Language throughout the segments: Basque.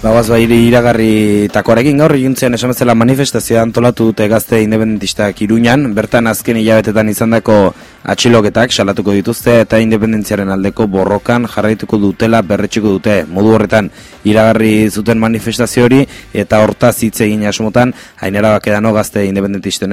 Bagoaz bai iragarri takoarekin gaur egintzen esamezela manifestazioa antolatu dute gazte independentistak iruñan, bertan azken hilabetetan izandako atxiloketak salatuko dituzte eta independentziaren aldeko borrokan jarraituko dutela berretxiko dute. Modu horretan iragarri zuten manifestazio hori eta hortaz hitz egin asmotan hainera bakedano gazte independentisten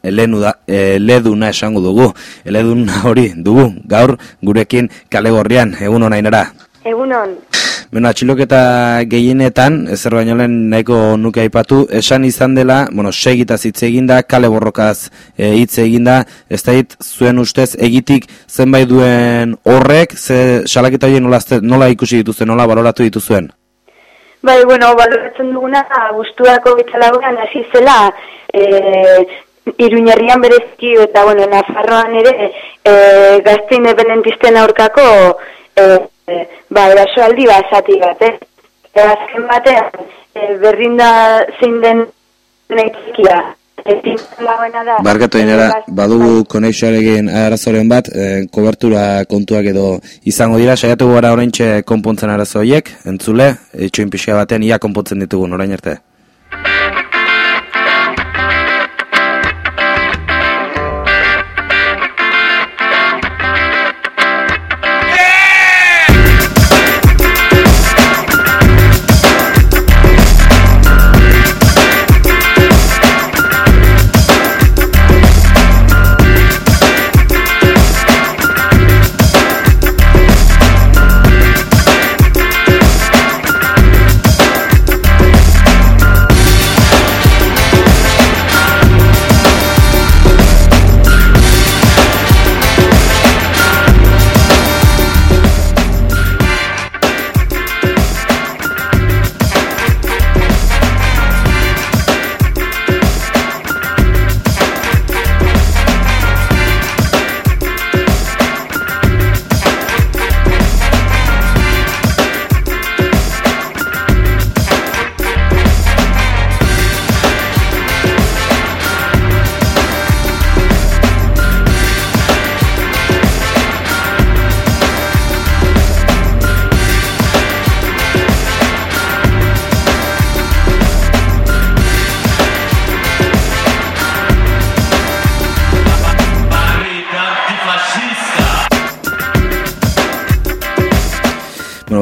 eleduna esango dugu. Eleduna hori dugu gaur gurekin kale gorrian, egun hona hainera. Egunon. Bueno, atxiloketa gehienetan, ezer baino lehen nahiko nuke aipatu, esan izan dela, bueno, segitaz hitz eginda, kale borrokaz e, hitz eginda, ez da hit, zuen ustez, egitik zenbait duen horrek, ze salaketa hori nola, nola ikusi dituzuen, nola baloratu dituzuen? Bai, bueno, baloratzen duguna, guztuako bitalagoan hasi zela, e, Iruñerrian berezki eta, bueno, Nafarroan ere, e, gazte independentisten aurkako, e, e, ba, erasoaldi basati bat, eh? Azken batean, e, berdin da zein den nahitzkia. Barkatu inera, badugu koneixoarekin arazoren bat, e, kobertura kontuak edo izango dira, saiatu gara orain konpontzen arazoiek, entzule, etxoin pixka baten ia konpontzen ditugun orain arte.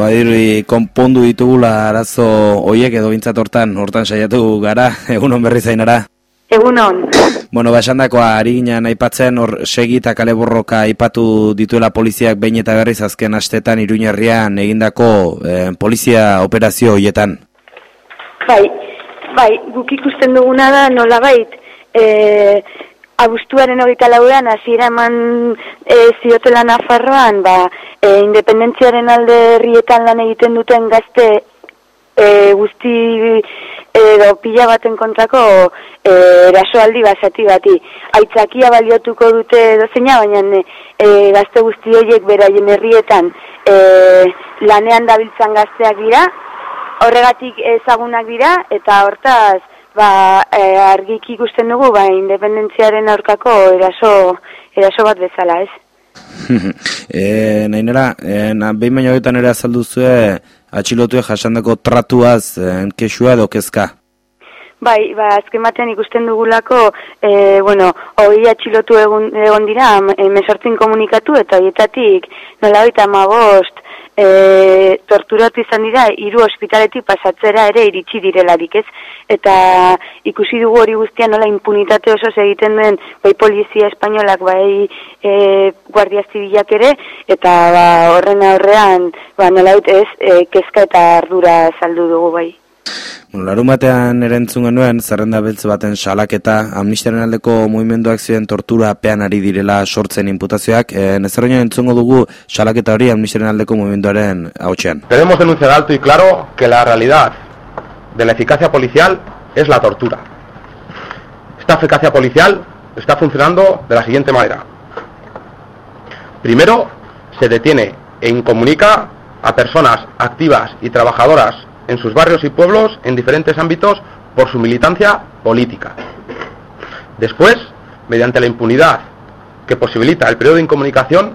Badirri, konpondu ditugula arazo hoiek edo bintzat hortan, hortan saiatu gara, egunon berri zainara. Egunon. Bueno, basandakoa, ari ginen aipatzen, hor segi eta kale borroka aipatu dituela poliziak behin eta berriz azken astetan iruñerrian egindako eh, polizia operazio hoietan. Bai, bai, guk ikusten duguna da nola bait, eh, abuztuaren hogeita lauran, hasiera eman e, ziotela Nafarroan, ba, e, independentziaren alde herrietan lan egiten duten gazte e, guzti edo pila baten kontrako e, erasoaldi basati bati. Aitzakia baliotuko dute dozeina, baina e, gazte guzti horiek beraien herrietan e, lanean dabiltzan gazteak dira, horregatik ezagunak dira, eta hortaz, ba, e, argik ikusten dugu, ba, independentziaren aurkako eraso, eraso bat bezala, ez? e, nahi nera, e, na, behin baino ere azaldu zuen, atxilotu jasandako tratuaz, e, kesua edo kezka? Bai, ba, azken batean ikusten dugulako, e, bueno, hori atxilotu egon, egon dira, mesortzin komunikatu, eta horietatik, nola hori bost, e, torturatu izan dira hiru ospitaletik pasatzera ere iritsi direlarik, ez? Eta ikusi dugu hori guztia nola impunitate oso egiten den bai polizia espainolak bai e, guardia zibilak ere eta ba, horren aurrean ba nola ez e, kezka eta ardura saldu dugu bai. Batean erentzun genuen, zerrenda beltz baten salaketa, amnistiaren aldeko movimenduak ziren tortura pean ari direla sortzen imputazioak, e, nezerroina entzungo dugu salaketa hori amnistiaren aldeko movimenduaren hautsean. Queremos denunciar alto y claro que la realidad de la eficacia policial es la tortura. Esta eficacia policial está funcionando de la siguiente manera. Primero, se detiene e incomunica a personas activas y trabajadoras en sus barrios y pueblos en diferentes ámbitos por su militancia política. Después, mediante la impunidad que posibilita el periodo de incomunicación,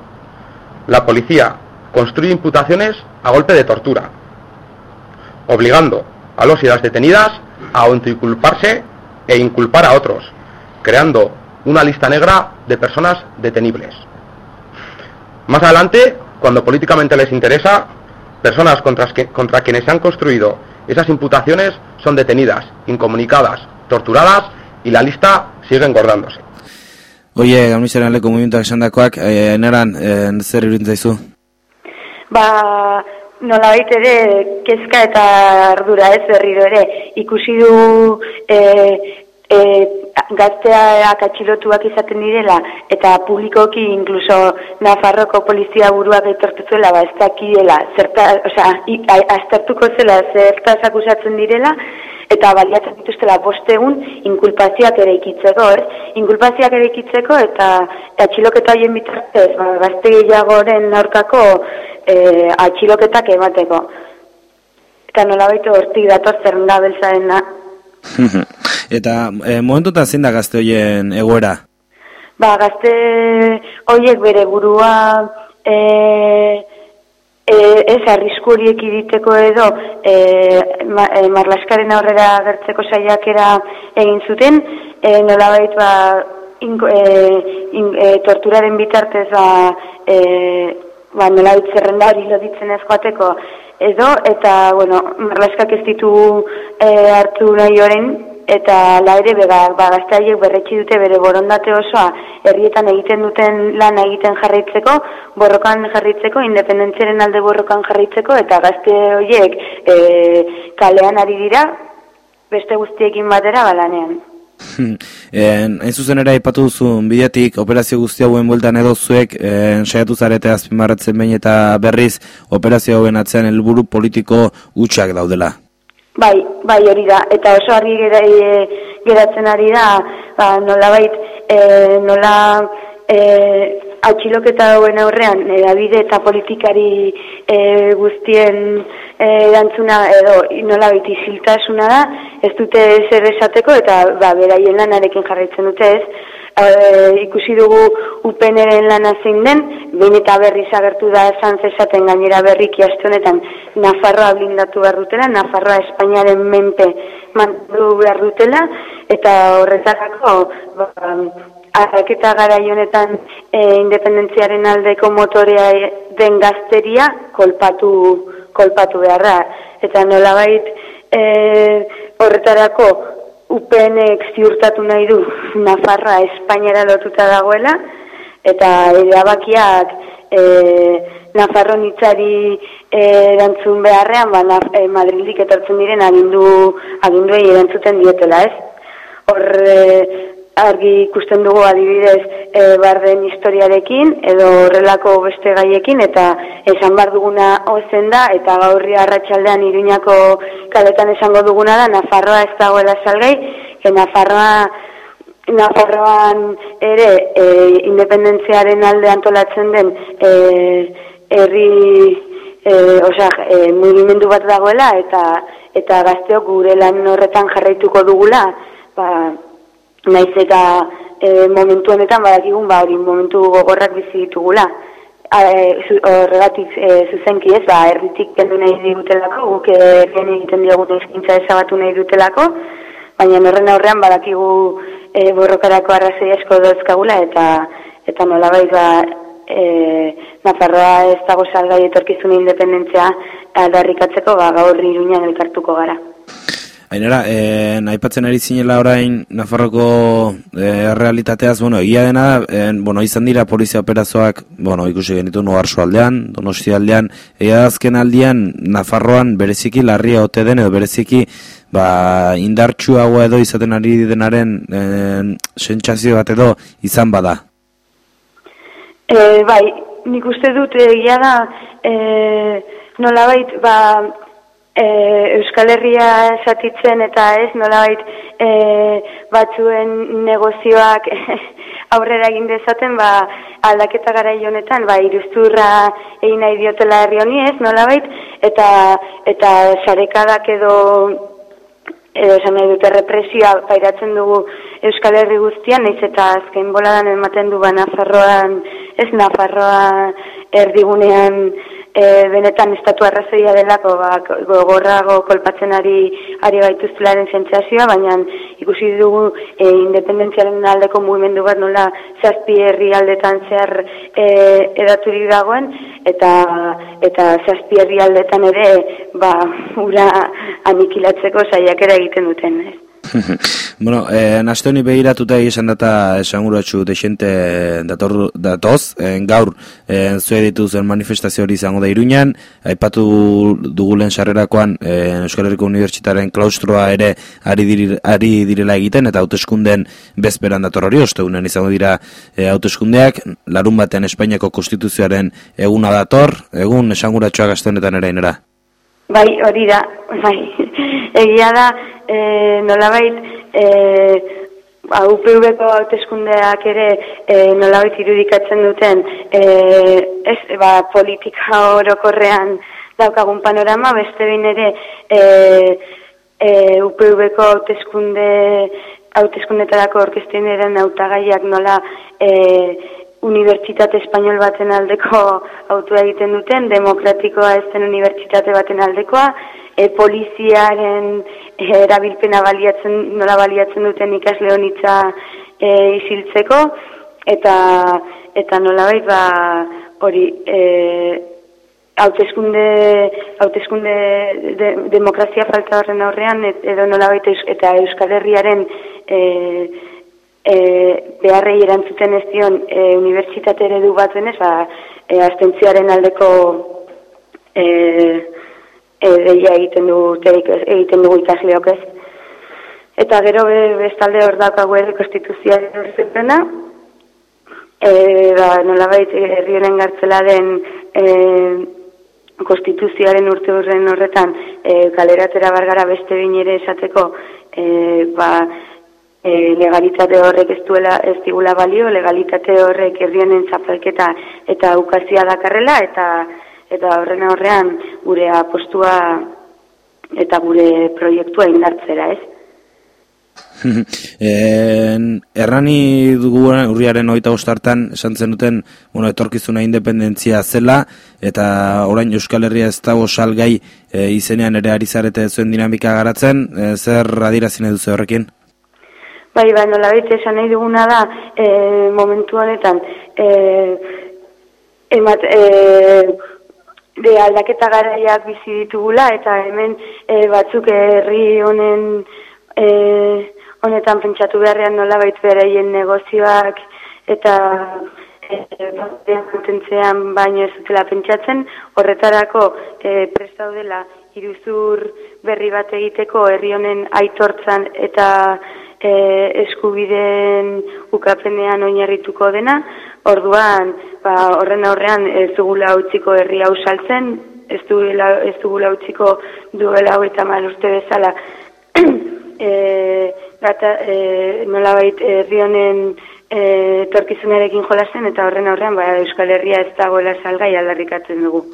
la policía construye imputaciones a golpe de tortura. obligando a los y las detenidas a autoinculparse e inculpar a otros, creando una lista negra de personas detenibles. Más adelante, cuando políticamente les interesa, personas contra, contra quienes se han construido esas imputaciones son detenidas, incomunicadas, torturadas y la lista sigue engordándose. Oye, gaunisaren aleko movimentuak esan dakoak, eh, neran, eh, zer iruditzen Ba, nola baita ere, kezka eta ardura ez berriro ere, ikusi du eh, eh, gazteak atxilotuak izaten direla, eta publikoki inkluso Nafarroko polizia buruak etortuzuela, ba, ez dakiela, zerta, osea, aztertuko zela, zerta akusatzen direla, eta baliatzen dituztela bostegun inkulpazioak ere ikitzeko, ez? Inkulpazioak ere ikitzeko eta atxiloketa haien bitartez, ba, gazte gehiagoren aurkako e, atxiloketak emateko. Eta nola baitu hortik dator zer beltzaren Eta e, momentu eta zein da gazte horien egoera? Ba, gazte horiek bere burua... E, e, ez arrisku horiek iditeko edo e, ma, e, marlaskaren aurrera gertzeko saiakera egin zuten, e, nolabait ba, inko, e, in, e, torturaren bitartez ba, e, ba, nolabait zerrenda hori loditzen ez joateko edo, eta bueno, marlaskak ez ditu e, hartu nahi horren, eta la ere bega ba gaztaiek berretsi dute bere borondate osoa herrietan egiten duten lan egiten jarraitzeko borrokan jarraitzeko independentziaren alde borrokan jarraitzeko eta gazte horiek e, kalean ari dira beste guztiekin batera balanean En, hain zuzen ere aipatu duzu bidetik operazio guzti hauen bueltan edo zuek en, saiatu zarete azpimarratzen behin eta berriz operazio hauen atzean helburu politiko utxak daudela. Bai, bai hori da, eta oso argi e, geratzen ari da, ba, nola bait, e, nola e, atxiloketa dauen aurrean, edabide eta politikari e, guztien e, dantzuna edo nola bait isiltasuna da, ez dute zer esateko eta ba, beraien lanarekin jarraitzen dute ez, e, ikusi dugu upeneren lana zein den, behin eta berriz agertu da esan zesaten gainera berriki astonetan Nafarroa blindatu behar dutela, Nafarroa Espainiaren menpe mandu behar dutela, eta horretarako ba, arraketa gara honetan e, independentziaren aldeko motorea den gazteria kolpatu, kolpatu beharra. Eta nolabait e, horretarako UPNek ziurtatu nahi du Nafarra Espainiara lotuta dagoela, eta erabakiak e, Nafarro nitzari e, erantzun beharrean, ba, Naf e, Madrildik etortzen diren agindu, aginduei erantzuten dietela, ez? Hor, e, argi ikusten dugu adibidez e, barden historiarekin edo horrelako beste gaiekin eta esan bar duguna ozen da eta gaurri arratsaldean iruñako kaletan esango duguna da Nafarroa ez dagoela salgai que Nafarroa Nafarroan ere e, independentziaren alde antolatzen den e, herri e, osea, e, mugimendu bat dagoela eta eta gazteok gure lan horretan jarraituko dugula ba, naiz eta e, momentu honetan badakigun ba hori momentu gogorrak bizi ditugula e, horregatik e, zuzenki ez ba erritik kendu nahi digutelako guk egin egiten diogu eskaintza ezabatu nahi dutelako baina horren aurrean badakigu e, borrokarako arrazoi asko dozkagula eta eta nolabait ba e, Nafarroa ez dago salgai etorkizun independentzia aldarrikatzeko ba gaur iruñan elkartuko gara. Ainera, eh, aipatzen ari zinela orain Nafarroko eh, realitateaz, bueno, egia dena, eh, bueno, izan dira polizia operazoak, bueno, ikusi genitu noarso aldean, donosti aldean, egia azken aldean Nafarroan bereziki larria ote den edo bereziki ba, indartxuagoa edo izaten ari denaren eh, sentsazio bat edo izan bada. E, bai, nik uste dut egia da, e, nolabait, ba, e, Euskal Herria esatitzen eta ez nolabait e, batzuen negozioak aurrera egin dezaten ba, aldaketa gara honetan ba, iruzturra egin nahi diotela herri honi ez nolabait? Eta, eta sarekadak edo edo esan nahi dute represioa pairatzen dugu Euskal Herri guztian, naiz eta azken boladan ematen du ba Nafarroan, ez Nafarroa erdigunean e, benetan estatu arrazoia delako ba, gogorrago kolpatzen ari, ari baituztelaren sentsazioa, baina ikusi dugu e, independentziaren aldeko mugimendu bat nola zazpi herri aldetan zehar e, edaturik dagoen, eta, eta zazpi herri aldetan ere ba, ura anikilatzeko saiakera egiten duten. Ez. bueno, eh, naste honi behiratuta esan data esanguratxu desente dator, datoz, eh, gaur eh, zue dituzen manifestazio hori izango da iruñan, aipatu dugulen sarrerakoan eh, Euskal Herriko Unibertsitaren klaustroa ere ari, dir, ari direla egiten, eta hauteskunden bezperan dator hori, osteunen izango dira eh, hauteskundeak, larun batean Espainiako konstituzioaren eguna dator, egun esanguratxoa gaztenetan ere inera. Bai, hori da, bai, egia da, e, nolabait e, ba, UPV-ko hauteskundeak ere e, nolabait irudikatzen duten e, ez, ba, politika orokorrean daukagun panorama, beste bin ere e, e, UPV-ko hauteskunde hauteskundetarako orkestien eren autagaiak nola e, unibertsitate espainol baten aldeko autua egiten duten, demokratikoa ez den unibertsitate baten aldekoa, e, poliziaren erabilpena baliatzen, nola baliatzen duten ikasle honitza e, isiltzeko, eta, eta nola ba, hori, e, hauteskunde, hauteskunde de, demokrazia falta horren aurrean, edo nola eta Euskal Herriaren e, e, beharrei erantzuten ez dion e, unibertsitate eredu bat denez, ba, e, aldeko e, e, deia egiten dugu, egiten dugu ikasleok ez. Eta gero be, bestalde hor daukagu ere konstituzioaren horretena, e, ba, nola baita herri honen gartzela den e, konstituzioaren urte horren horretan e, kaleratera bargara beste bine ere esateko e, ba, e, legalitate horrek ez duela ez digula balio, legalitate horrek herri honen zapalketa eta ukazia dakarrela eta eta horren aurrean gure apostua eta gure proiektua indartzera, ez? en, errani dugu urriaren oita ostartan esan zen duten bueno, etorkizuna independentzia zela eta orain Euskal Herria ez dago salgai e, izenean ere ari zarete zuen dinamika garatzen e, zer adirazine duzu horrekin? Bai, bai, nola esan nahi duguna da e, momentu honetan e, emat, e, de aldaketa garaiak bizi ditugula eta hemen e, batzuk herri honen e, honetan pentsatu beharrean nola bait beraien negozioak eta e, baino ez dutela pentsatzen horretarako e, prestaudela iruzur berri bat egiteko herri honen aitortzan eta e, eskubideen ukapenean oinarrituko dena Orduan, ba, horren aurrean ez dugula utziko herri hau saltzen, ez dugula, ez dugula utziko duela hau eta urte bezala e, gata, e, nola bait herri honen e, torkizunarekin jolazen eta horren aurrean ba, Euskal Herria ez dagoela salgai aldarrikatzen dugu.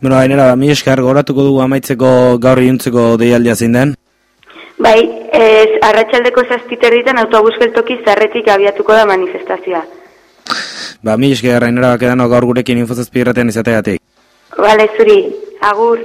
Bueno, hainera, mi esker, goratuko dugu amaitzeko gaur iuntzeko deialdia zein den? Bai, ez, arratsaldeko zazpiterritan autobus geltoki zarretik abiatuko da manifestazioa. Ba, mi eske garra inera bakedan gaur gurekin infozazpi irratean izateatik. Bale, zuri, agur.